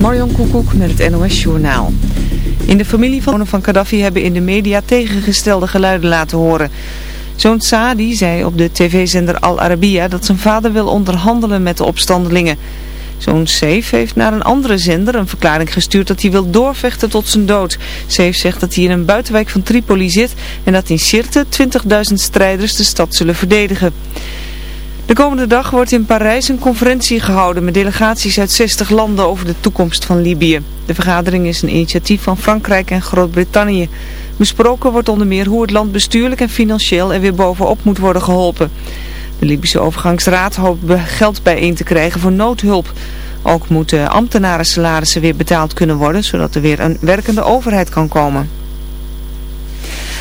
Marion Koekoek met het NOS Journaal. In de familie van van Gaddafi hebben in de media tegengestelde geluiden laten horen. Zoon Saadi zei op de tv-zender Al Arabiya dat zijn vader wil onderhandelen met de opstandelingen. Zoon Seif heeft naar een andere zender een verklaring gestuurd dat hij wil doorvechten tot zijn dood. Seif zegt dat hij in een buitenwijk van Tripoli zit en dat in Sirte 20.000 strijders de stad zullen verdedigen. De komende dag wordt in Parijs een conferentie gehouden met delegaties uit 60 landen over de toekomst van Libië. De vergadering is een initiatief van Frankrijk en Groot-Brittannië. Besproken wordt onder meer hoe het land bestuurlijk en financieel er weer bovenop moet worden geholpen. De Libische overgangsraad hoopt geld bijeen te krijgen voor noodhulp. Ook moeten ambtenaren salarissen weer betaald kunnen worden, zodat er weer een werkende overheid kan komen.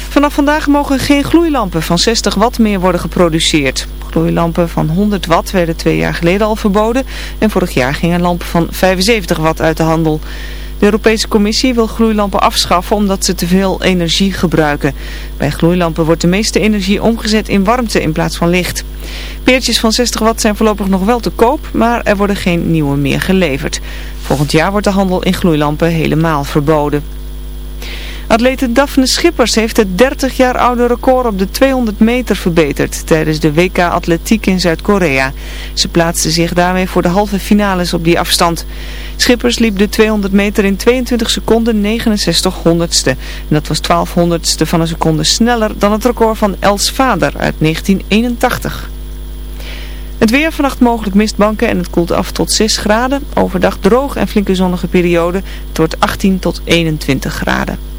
Vanaf vandaag mogen geen gloeilampen van 60 watt meer worden geproduceerd. Gloeilampen van 100 watt werden twee jaar geleden al verboden en vorig jaar gingen lampen van 75 watt uit de handel. De Europese Commissie wil gloeilampen afschaffen omdat ze te veel energie gebruiken. Bij gloeilampen wordt de meeste energie omgezet in warmte in plaats van licht. Peertjes van 60 watt zijn voorlopig nog wel te koop, maar er worden geen nieuwe meer geleverd. Volgend jaar wordt de handel in gloeilampen helemaal verboden. Atlete Daphne Schippers heeft het 30 jaar oude record op de 200 meter verbeterd tijdens de WK Atletiek in Zuid-Korea. Ze plaatste zich daarmee voor de halve finales op die afstand. Schippers liep de 200 meter in 22 seconden 69 honderdste. En dat was 12 honderdste van een seconde sneller dan het record van Els Vader uit 1981. Het weer vannacht mogelijk mistbanken en het koelt af tot 6 graden. Overdag droog en flinke zonnige periode. Het wordt 18 tot 21 graden.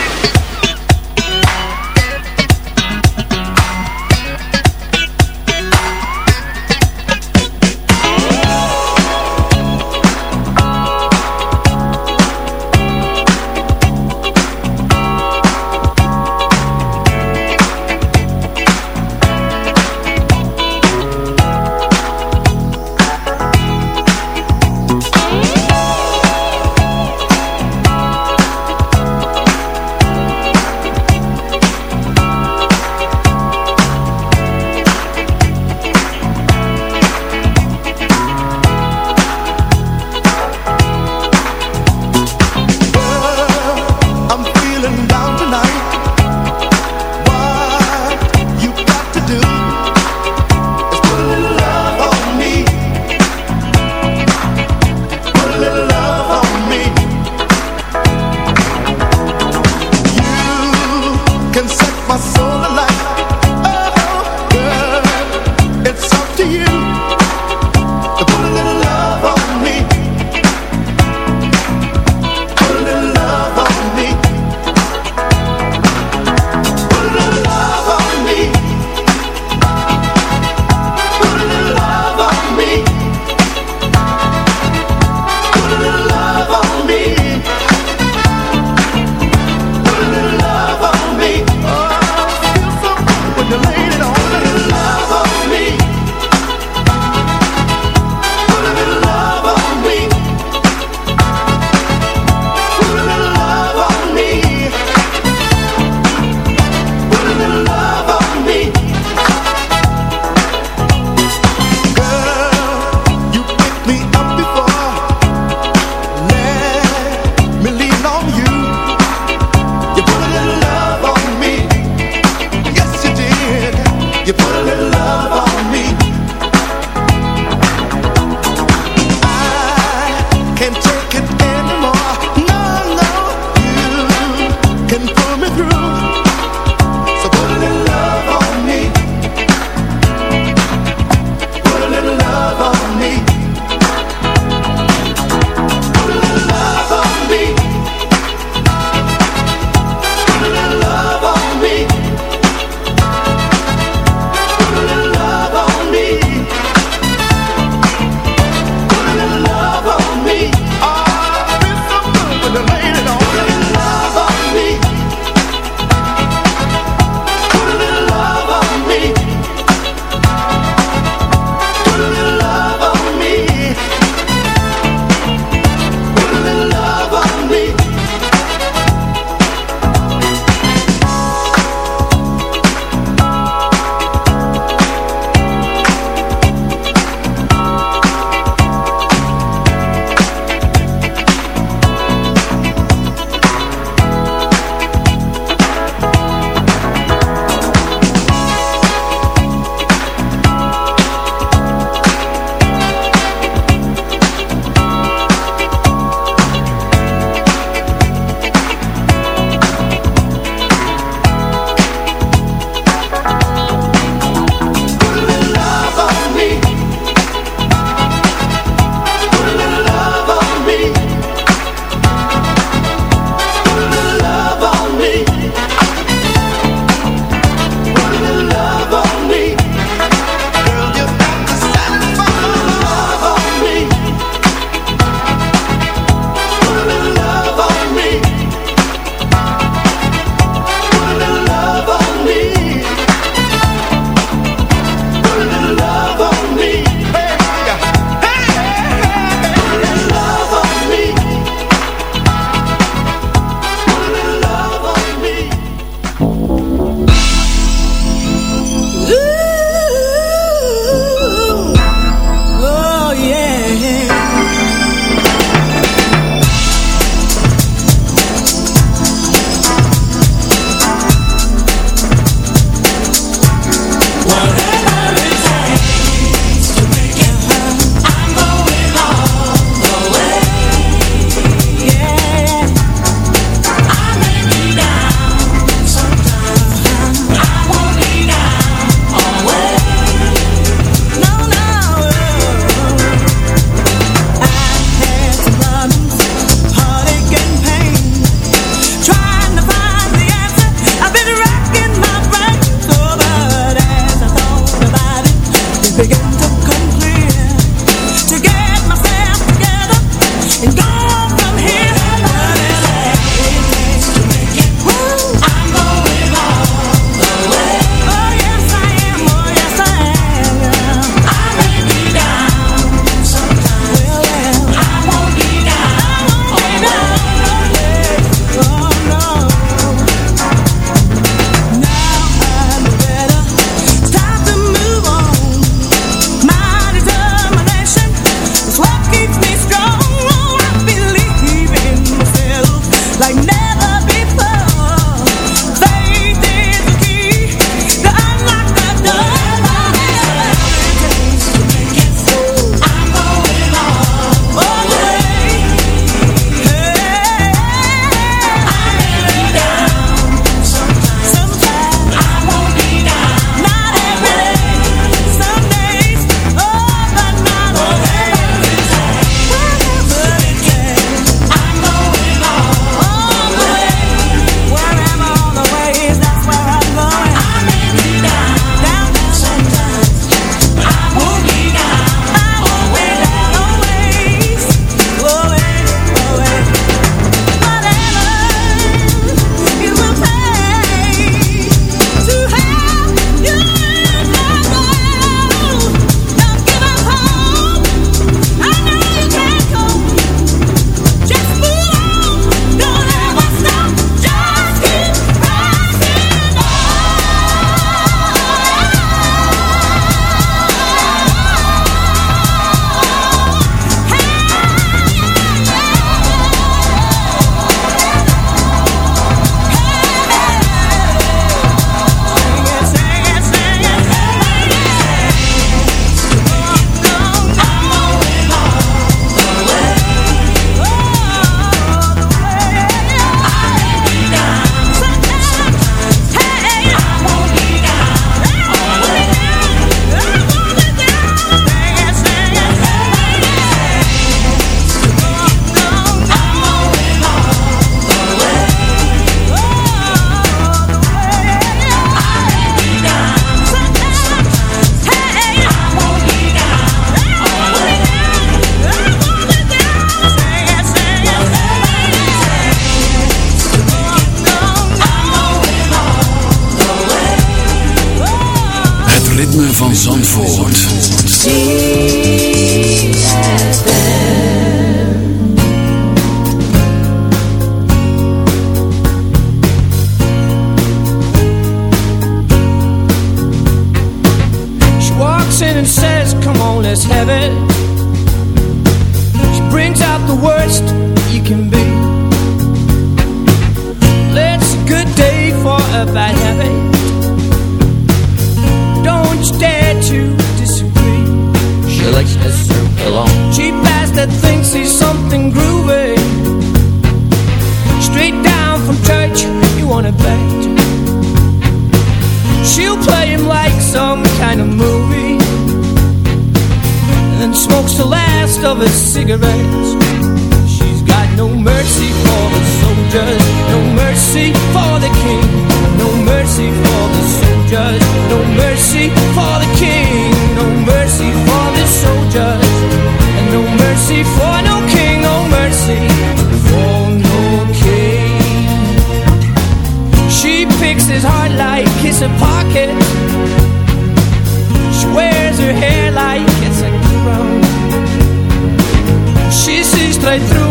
right through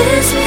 this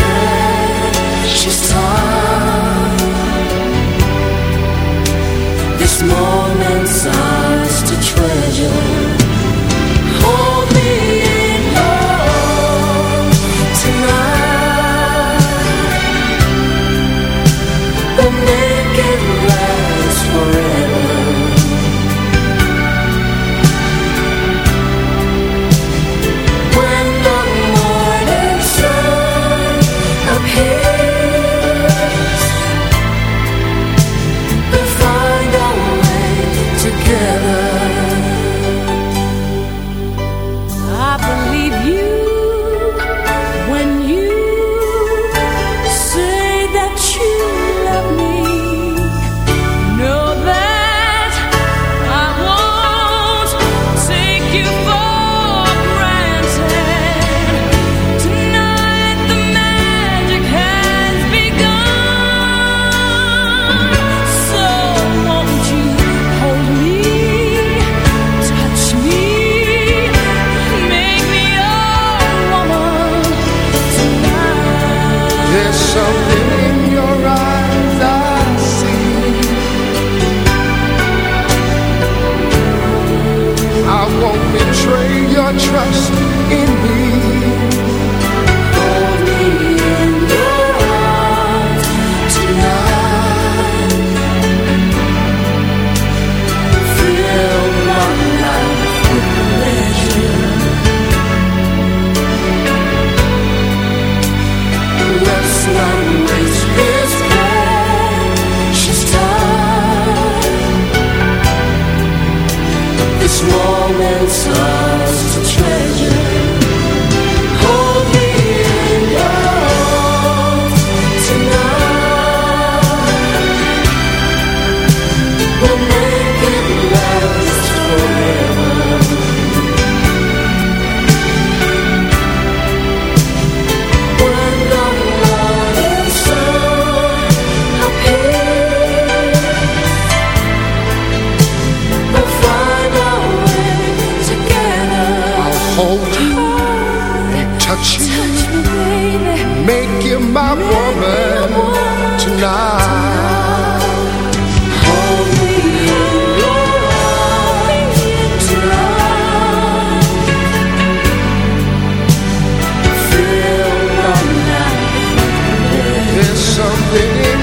something in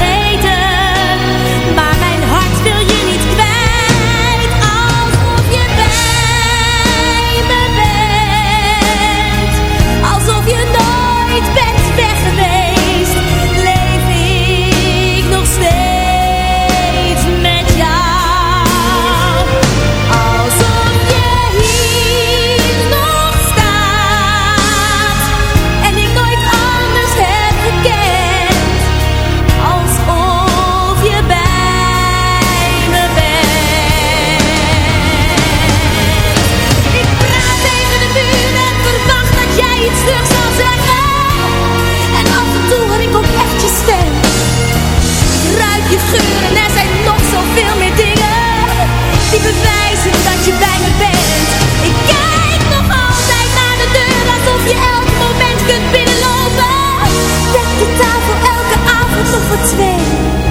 veel meer dingen die bewijzen dat je bij me bent. Ik kijk nog altijd naar de deur alsof je elk moment kunt binnenlopen. Dek de tafel elke avond nog voor twee.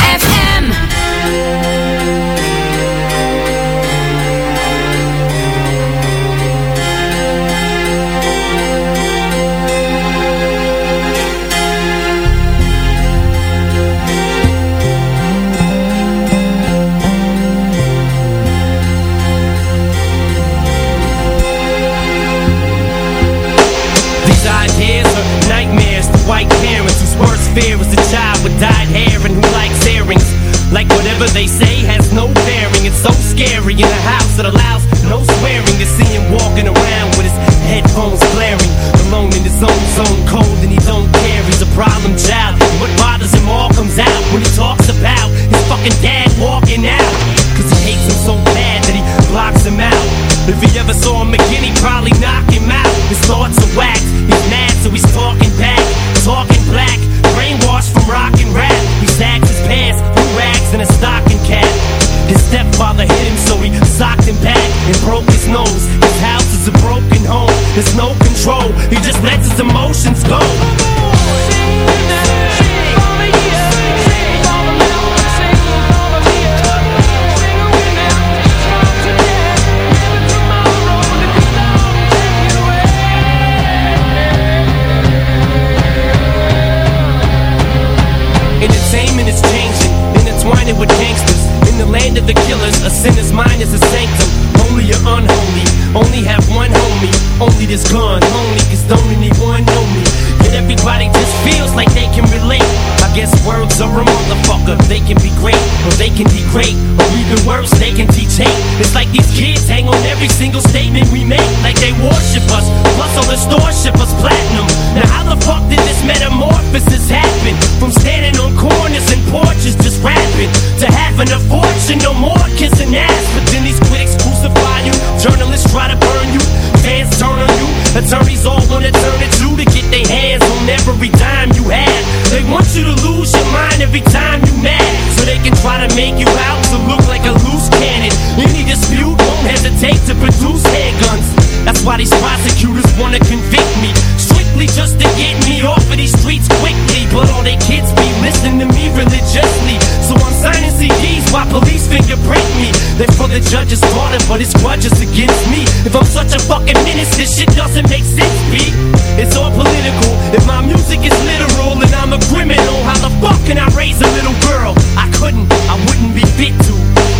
grudges against me. If I'm such a fucking menace, this shit doesn't make sense, B. It's all political. If my music is literal and I'm a criminal, how the fuck can I raise a little girl? I couldn't, I wouldn't be fit to.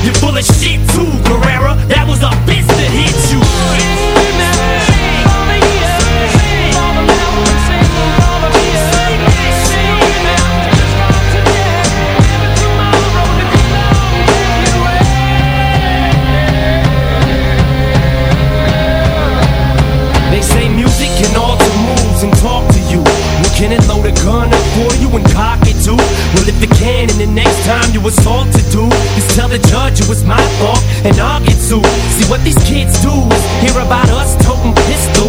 You're full of shit too, Guerrera. Can, and the next time you assault to do is tell the judge it was my fault and I'll get sued. See what these kids do is hear about us toting pistols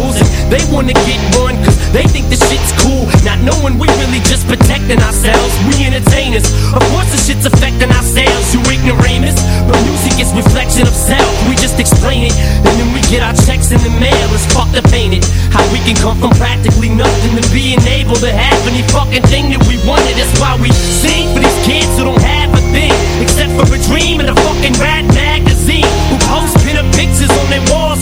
they wanna get one cause they think the shit's cool. Not knowing we really just protecting ourselves. We entertainers. Of course the shit's affecting ourselves, you ignoramus. But music is reflection of self. We just explain it and then we get our checks in the mail. It's fucked up, ain't it? How we can come from practically nothing to being able to have any fucking thing that we wanted. That's why we sing for these kids who don't have a thing except for a dream and a fucking rat magazine. Who post pin-up pictures on their walls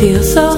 still so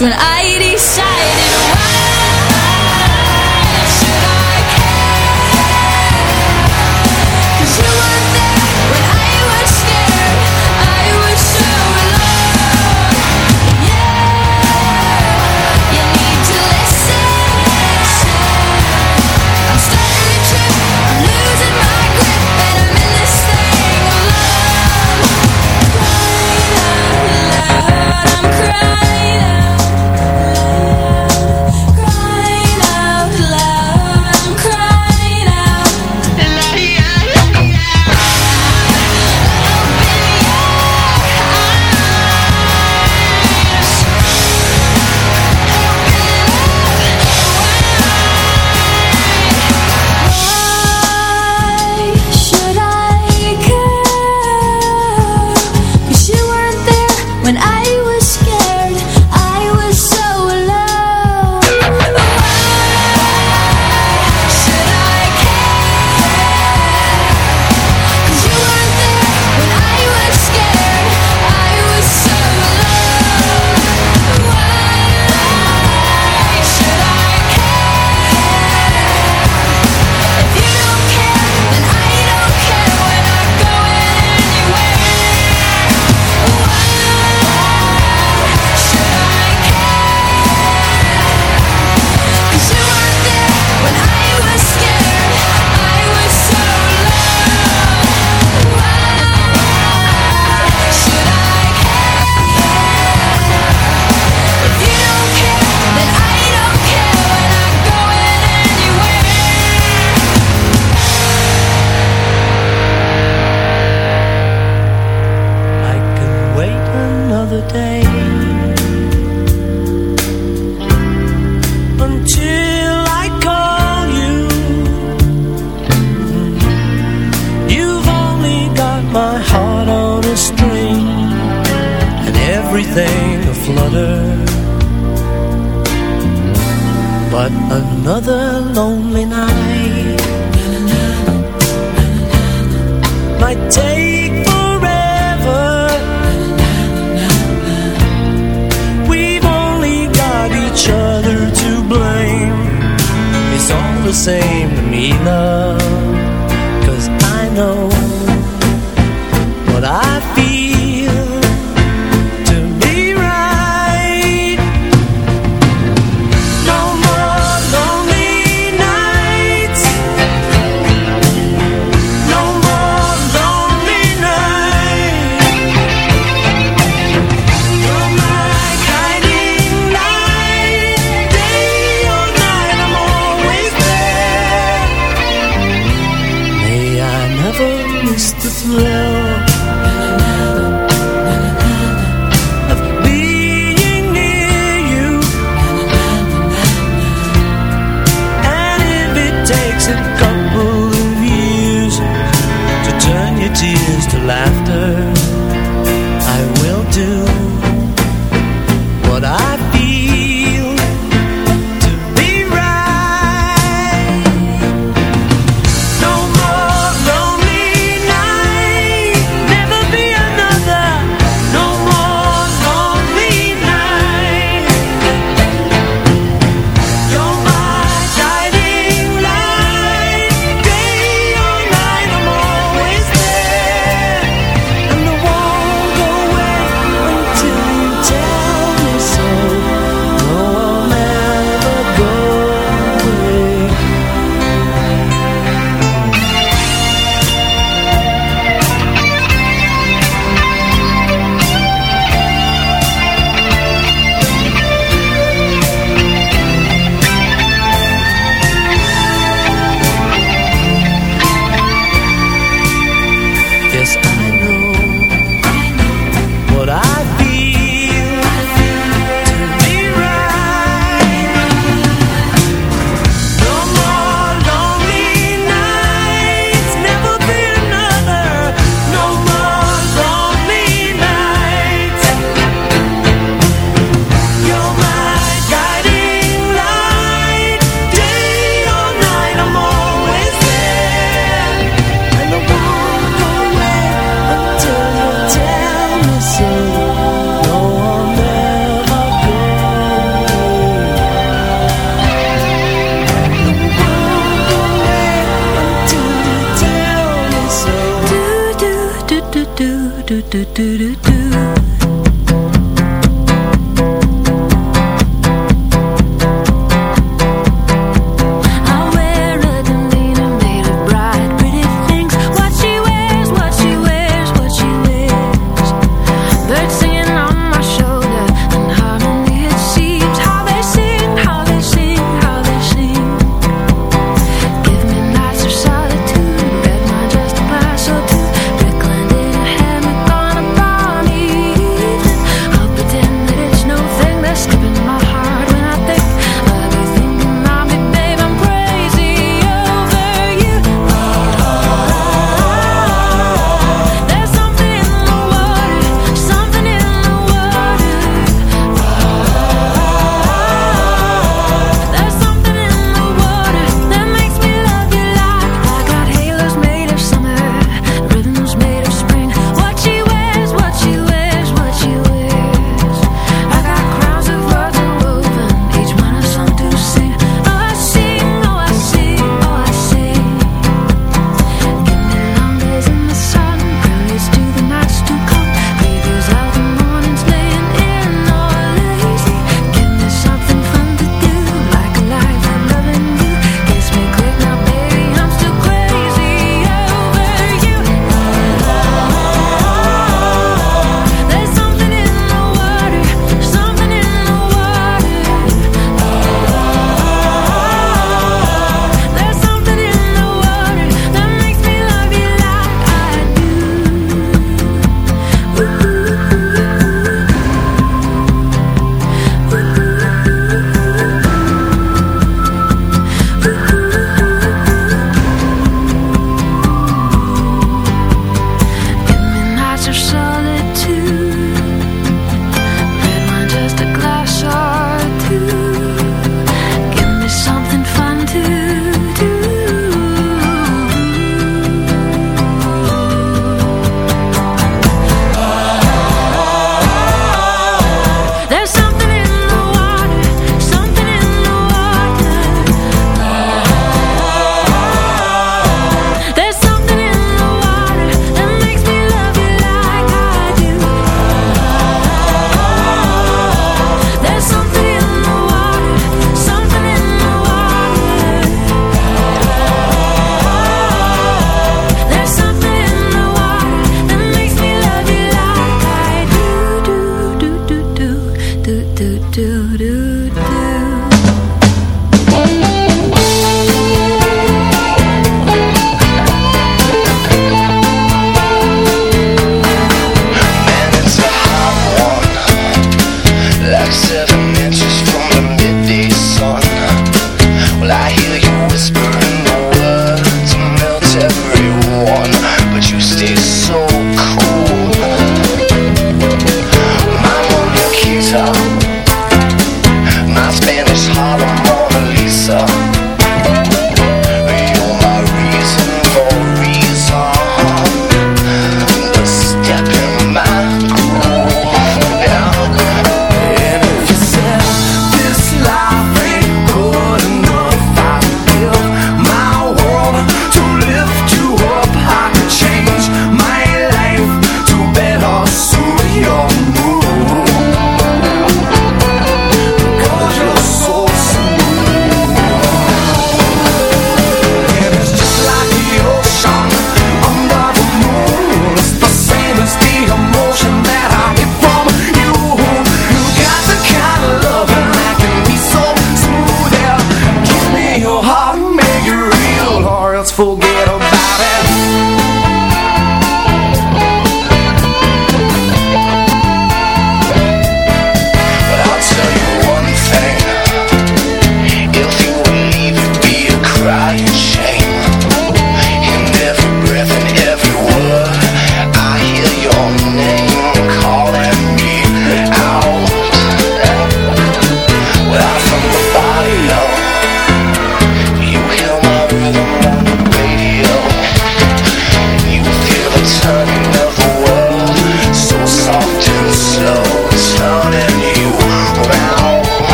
when I